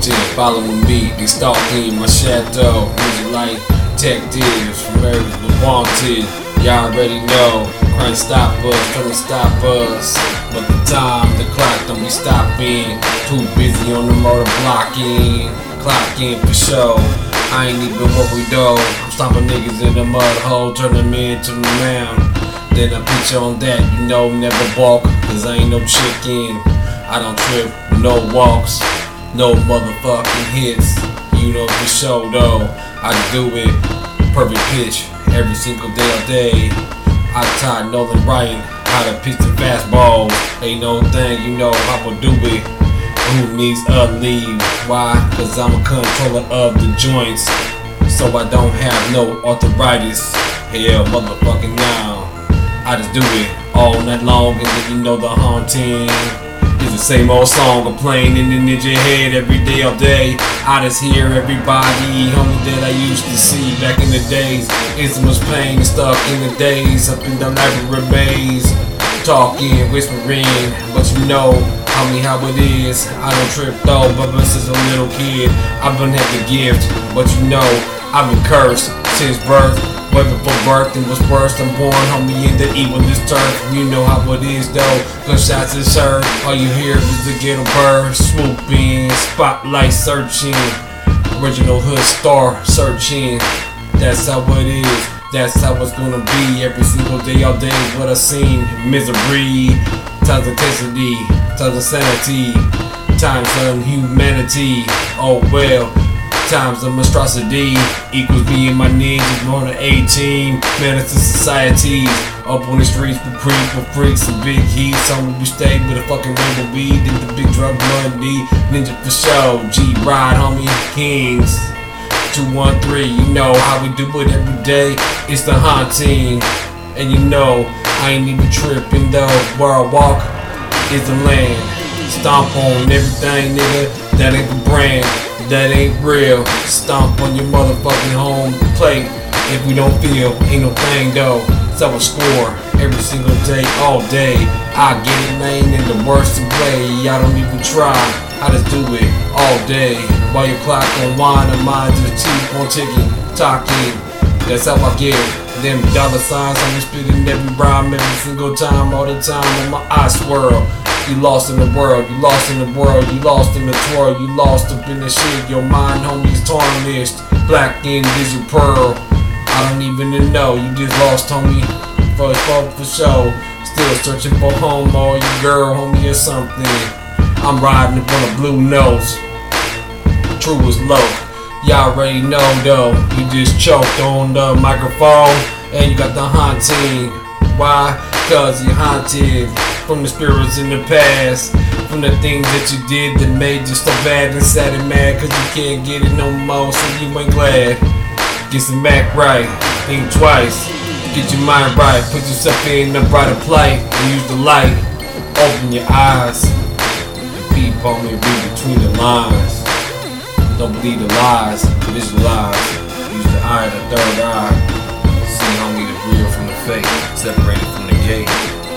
haunted, following me, they stalking my shadow. Music like detectives from we wanted. Y'all already know, crime stop us, trying to stop us. But the time, the clock don't be stopping. Too busy on the motor blocking, clocking for show. I ain't even worried though. I'm stomping niggas in the mud hole, turn them into the mound. Then I picture on that, you know, never walk, cause I ain't no chicken. I don't trip, no walks, no motherfucking hits. You know for sure though, I do it perfect pitch every single day all day. I taught Nolan Ryan how to pitch the fastball. Ain't no thing, you know how to do it. Who needs a lead? Why? Cause I'm a controller of the joints. So I don't have no arthritis. Hell, motherfucking now. I just do it all night long, and then you know the haunting. The same old song I'm playing in the ninja head every day, all day. I just hear everybody, homie, that I used to see back in the days. It's much pain stuck in the days, up in the library maze. Talking, whispering, but you know, homie, how it is. I don't trip though, but since a little kid, I've been had the gift, but you know, I've been cursed since birth. Way before birth and was worse. I'm born, homie, in the evil this turf. You know how it is though. Gunshots is heard. All you hear is the ghetto bird swooping, spotlight searching, original hood star searching. That's how it is. That's how it's gonna be every single day, all day. is What I seen, misery, times intensity, times of sanity, times of humanity. Oh well times of monstrosity equals me and my ninjas more than 18 menace to society. Up on the streets for creep for freaks and big heat. Some we stay with a fucking rainbow weed and the big drug money. Ninja for show G ride homie kings. 213 you know how we do it every day. It's the haunting. And you know I ain't even tripping though. Where I walk is the land. Stomp on everything nigga that ain't the brand that ain't real. Stomp on your motherfucking home plate. If we don't feel, ain't no thing though. So I score every single day, all day. I get it, man, in the worst way. I don't even try. I just do it all day. While your clock on wine and mine to the teeth on ticking, talking. That's how I get them dollar signs. I'm spitting every rhyme every single time, all the time. On my eyes swirl. You lost in the world, you lost in the world, you lost in the twirl, you lost up in the shit. Your mind, homie, is tarnished. Black in is your pearl. I don't even know, you just lost, homie. For for for show. Still searching for home or your girl, homie, or something. I'm riding up on a blue nose. True as low. Y'all already know though, you just choked on the microphone and you got the haunting. Why? Cause you haunted from the spirits in the past. From the things that you did that made you so bad and sad and mad. Cause you can't get it no more, so you ain't glad. Get some back right, think twice. Get your mind right, put yourself in a brighter plight. And use the light, open your eyes. Peep on me, read between the lines. Don't believe the lies, visualize. Use the eye, the third eye. See homie the real separated from the gate.